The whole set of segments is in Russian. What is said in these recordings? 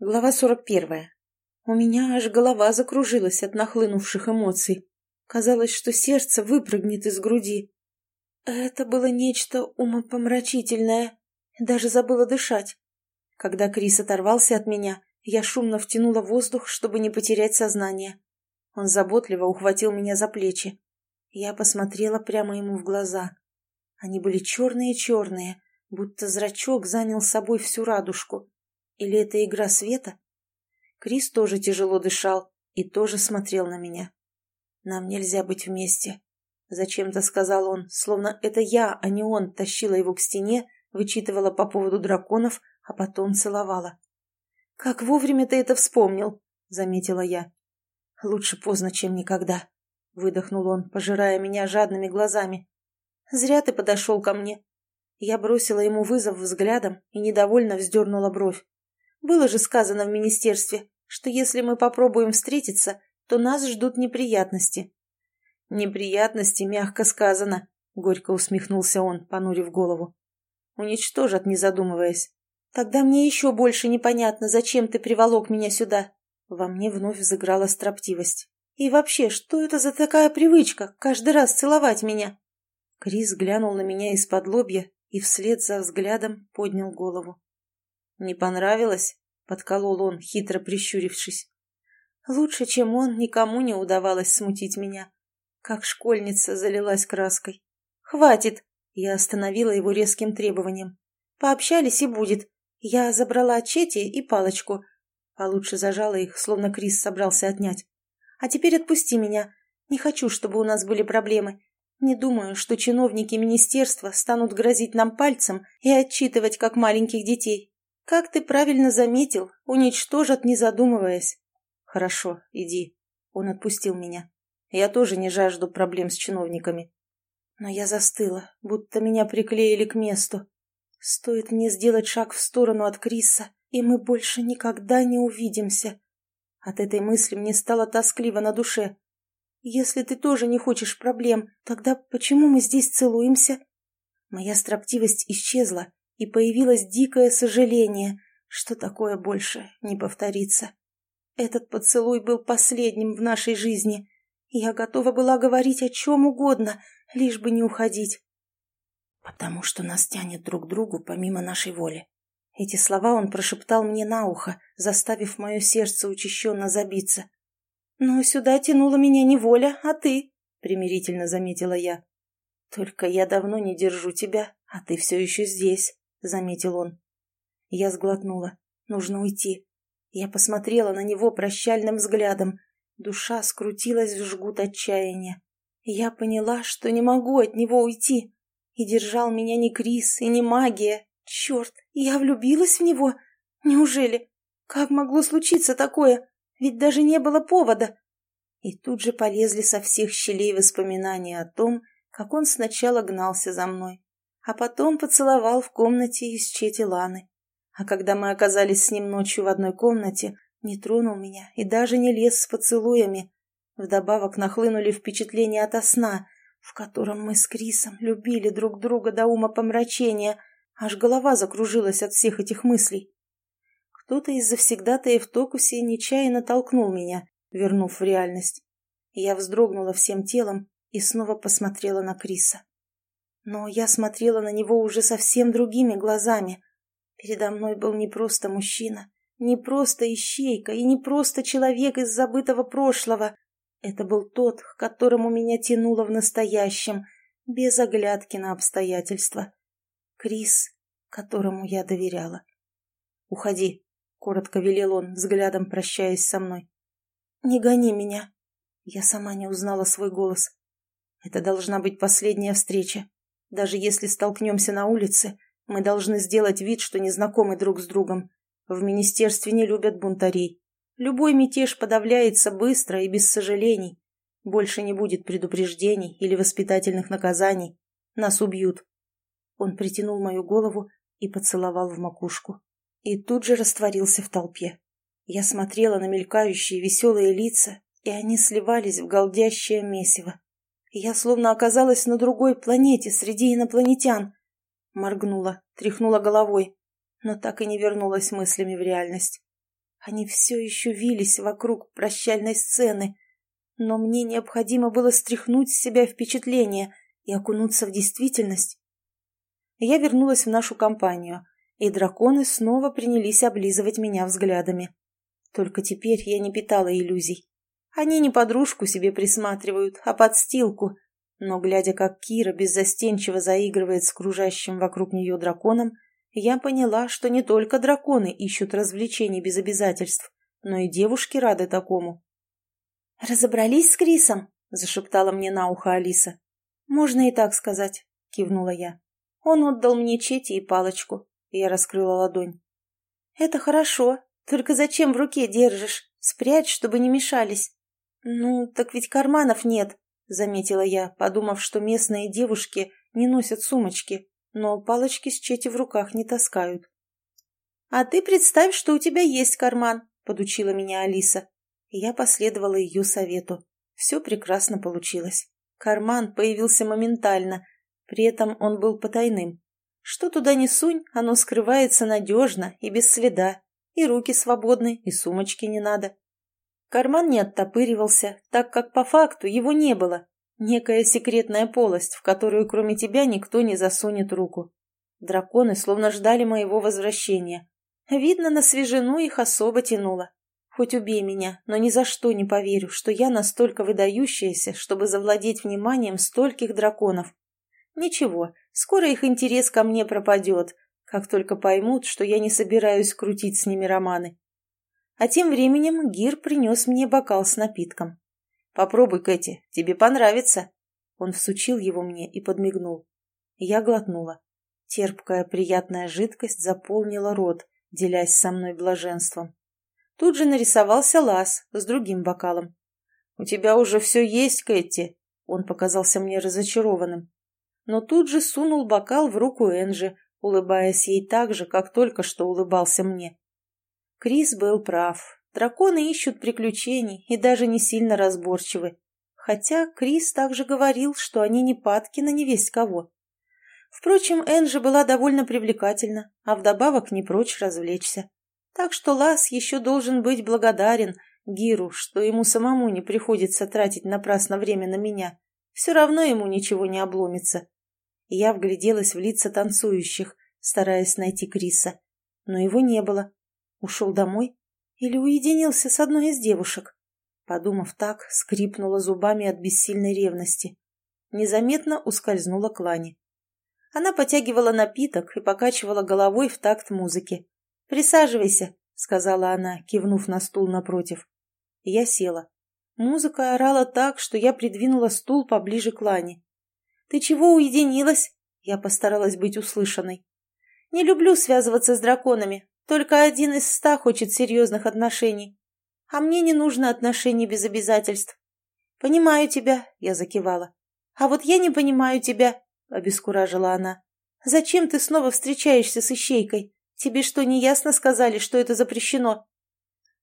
Глава 41. У меня аж голова закружилась от нахлынувших эмоций. Казалось, что сердце выпрыгнет из груди. Это было нечто умопомрачительное. Даже забыла дышать. Когда Крис оторвался от меня, я шумно втянула воздух, чтобы не потерять сознание. Он заботливо ухватил меня за плечи. Я посмотрела прямо ему в глаза. Они были черные-черные, будто зрачок занял собой всю радужку. Или это игра света? Крис тоже тяжело дышал и тоже смотрел на меня. «Нам нельзя быть вместе», — зачем-то сказал он, словно это я, а не он, тащила его к стене, вычитывала по поводу драконов, а потом целовала. «Как вовремя ты это вспомнил», — заметила я. «Лучше поздно, чем никогда», — выдохнул он, пожирая меня жадными глазами. «Зря ты подошел ко мне». Я бросила ему вызов взглядом и недовольно вздернула бровь. Было же сказано в министерстве, что если мы попробуем встретиться, то нас ждут неприятности. Неприятности, мягко сказано, горько усмехнулся он, понурив голову. Уничтожат, не задумываясь. Тогда мне еще больше непонятно, зачем ты приволок меня сюда. Во мне вновь взыграла строптивость. И вообще, что это за такая привычка, каждый раз целовать меня? Крис глянул на меня из-под лобья и вслед за взглядом поднял голову. «Не понравилось?» — подколол он, хитро прищурившись. Лучше, чем он, никому не удавалось смутить меня. Как школьница залилась краской. «Хватит!» — я остановила его резким требованием. «Пообщались и будет. Я забрала Чети и палочку». Получше зажала их, словно Крис собрался отнять. «А теперь отпусти меня. Не хочу, чтобы у нас были проблемы. Не думаю, что чиновники министерства станут грозить нам пальцем и отчитывать, как маленьких детей. Как ты правильно заметил, уничтожат, не задумываясь. Хорошо, иди. Он отпустил меня. Я тоже не жажду проблем с чиновниками. Но я застыла, будто меня приклеили к месту. Стоит мне сделать шаг в сторону от Криса, и мы больше никогда не увидимся. От этой мысли мне стало тоскливо на душе. Если ты тоже не хочешь проблем, тогда почему мы здесь целуемся? Моя строптивость исчезла, и появилось дикое сожаление, что такое больше не повторится. Этот поцелуй был последним в нашей жизни. Я готова была говорить о чем угодно, лишь бы не уходить. «Потому что нас тянет друг к другу помимо нашей воли». Эти слова он прошептал мне на ухо, заставив мое сердце учащенно забиться. «Но сюда тянула меня не воля, а ты», — примирительно заметила я. «Только я давно не держу тебя, а ты все еще здесь». — заметил он. Я сглотнула. Нужно уйти. Я посмотрела на него прощальным взглядом. Душа скрутилась в жгут отчаяния. Я поняла, что не могу от него уйти. И держал меня не Крис и не магия. Черт, я влюбилась в него? Неужели? Как могло случиться такое? Ведь даже не было повода. И тут же полезли со всех щелей воспоминания о том, как он сначала гнался за мной, а потом поцеловал в комнате из Чети Ланы. А когда мы оказались с ним ночью в одной комнате, не тронул меня и даже не лез с поцелуями. Вдобавок нахлынули впечатления от сна, в котором мы с Крисом любили друг друга до ума помрачения, аж голова закружилась от всех этих мыслей. Кто-то из завсегдатаев в Токусе нечаянно толкнул меня, вернув в реальность. Я вздрогнула всем телом и снова посмотрела на Криса. Но я смотрела на него уже совсем другими глазами. Передо мной был не просто мужчина, не просто ищейка и не просто человек из забытого прошлого. Это был тот, к которому меня тянуло в настоящем, без оглядки на обстоятельства. Крис, которому я доверяла. «Уходи», — коротко велел он, взглядом прощаясь со мной. «Не гони меня». Я сама не узнала свой голос. «Это должна быть последняя встреча. Даже если столкнемся на улице, мы должны сделать вид, что не знакомы друг с другом. В министерстве не любят бунтарей. Любой мятеж подавляется быстро и без сожалений. Больше не будет предупреждений или воспитательных наказаний. Нас убьют. Он притянул мою голову и поцеловал в макушку. И тут же растворился в толпе. Я смотрела на мелькающие веселые лица, и они сливались в голдящее месиво. Я словно оказалась на другой планете среди инопланетян. Моргнула, тряхнула головой, но так и не вернулась мыслями в реальность. Они все еще вились вокруг прощальной сцены, но мне необходимо было стряхнуть с себя впечатление и окунуться в действительность. Я вернулась в нашу компанию, и драконы снова принялись облизывать меня взглядами. Только теперь я не питала иллюзий. Они не подружку себе присматривают, а подстилку. Но, глядя, как Кира беззастенчиво заигрывает с кружащим вокруг нее драконом, я поняла, что не только драконы ищут развлечений без обязательств, но и девушки рады такому. «Разобрались с Крисом?» — зашептала мне на ухо Алиса. «Можно и так сказать», — кивнула я. «Он отдал мне чети и палочку». Я раскрыла ладонь. «Это хорошо. Только зачем в руке держишь? Спрячь, чтобы не мешались». «Ну, так ведь карманов нет», — заметила я, подумав, что местные девушки не носят сумочки, но палочки с чети в руках не таскают. «А ты представь, что у тебя есть карман», — подучила меня Алиса. я последовала ее совету. Все прекрасно получилось. Карман появился моментально, при этом он был потайным. Что туда ни сунь, оно скрывается надежно и без следа, и руки свободны, и сумочки не надо. Карман не оттопыривался, так как по факту его не было, Некая секретная полость, в которую кроме тебя никто не засунет руку. Драконы словно ждали моего возвращения. Видно, на свежину их особо тянуло. Хоть убей меня, но ни за что не поверю, что я настолько выдающаяся, чтобы завладеть вниманием стольких драконов. Ничего, скоро их интерес ко мне пропадет, как только поймут, что я не собираюсь крутить с ними романы. А тем временем Гир принес мне бокал с напитком. «Попробуй, Кэти, тебе понравится». Он всучил его мне и подмигнул. Я глотнула. Терпкая приятная жидкость заполнила рот, делясь со мной блаженством. Тут же нарисовался лаз с другим бокалом. «У тебя уже все есть, Кэти!» Он показался мне разочарованным. Но тут же сунул бокал в руку Энджи, улыбаясь ей так же, как только что улыбался мне. Крис был прав. Драконы ищут приключений и даже не сильно разборчивы. Хотя Крис также говорил, что они не падки на невесть кого. Впрочем, Энджи была довольно привлекательна, а вдобавок не прочь развлечься. Так что Лас еще должен быть благодарен Гиру, что ему самому не приходится тратить напрасно время на меня. Все равно ему ничего не обломится. Я вгляделась в лица танцующих, стараясь найти Криса. Но его не было. Ушел домой? Или уединился с одной из девушек? Подумав так, скрипнула зубами от бессильной ревности. Незаметно ускользнула к Лане. Она потягивала напиток и покачивала головой в такт музыки. «Присаживайся», — сказала она, кивнув на стул напротив. Я села. Музыка орала так, что я придвинула стул поближе к Лане. «Ты чего уединилась?» Я постаралась быть услышанной. «Не люблю связываться с драконами. Только один из ста хочет серьезных отношений. А мне не нужно отношений без обязательств. Понимаю тебя, я закивала. А вот я не понимаю тебя, обескуражила она. Зачем ты снова встречаешься с ищейкой? Тебе что, не ясно сказали, что это запрещено?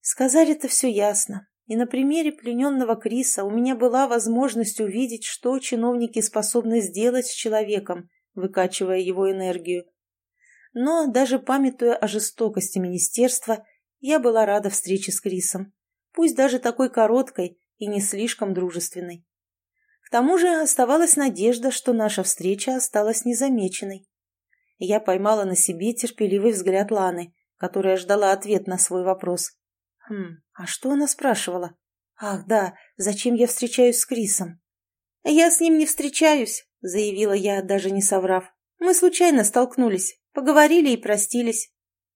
Сказали-то все ясно. И на примере плененного Криса у меня была возможность увидеть, что чиновники способны сделать с человеком, выкачивая его энергию. Но, даже памятуя о жестокости министерства, я была рада встрече с Крисом, пусть даже такой короткой и не слишком дружественной. К тому же оставалась надежда, что наша встреча осталась незамеченной. Я поймала на себе терпеливый взгляд Ланы, которая ждала ответ на свой вопрос. Хм, а что она спрашивала? Ах, да, зачем я встречаюсь с Крисом? Я с ним не встречаюсь, заявила я, даже не соврав. Мы случайно столкнулись. Поговорили и простились.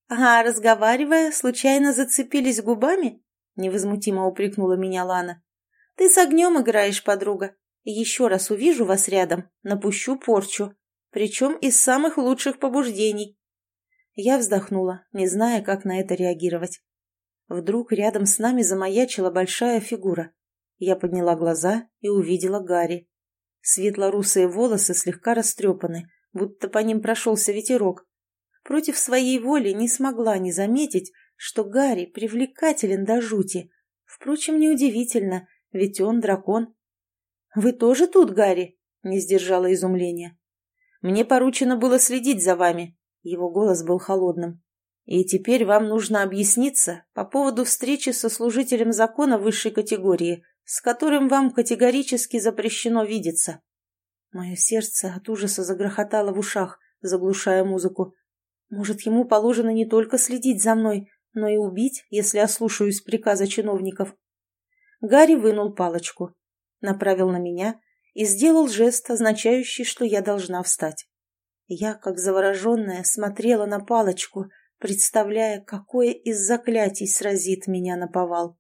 А, разговаривая, случайно зацепились губами? Невозмутимо упрекнула меня Лана. Ты с огнем играешь, подруга. Еще раз увижу вас рядом, напущу порчу. Причем из самых лучших побуждений. Я вздохнула, не зная, как на это реагировать. Вдруг рядом с нами замаячила большая фигура. Я подняла глаза и увидела Гарри. Светло-русые волосы слегка растрепаны, будто по ним прошелся ветерок против своей воли не смогла не заметить, что Гарри привлекателен до жути. Впрочем, неудивительно, ведь он дракон. «Вы тоже тут, Гарри?» — не сдержала изумления. «Мне поручено было следить за вами». Его голос был холодным. И теперь вам нужно объясниться по поводу встречи со служителем закона высшей категории, с которым вам категорически запрещено видеться. Мое сердце от ужаса загрохотало в ушах, заглушая музыку. Может, ему положено не только следить за мной, но и убить, если ослушаюсь приказа чиновников. Гарри вынул палочку, направил на меня и сделал жест, означающий, что я должна встать. Я, как завороженная, смотрела на палочку, представляя, какое из заклятий сразит меня на повал.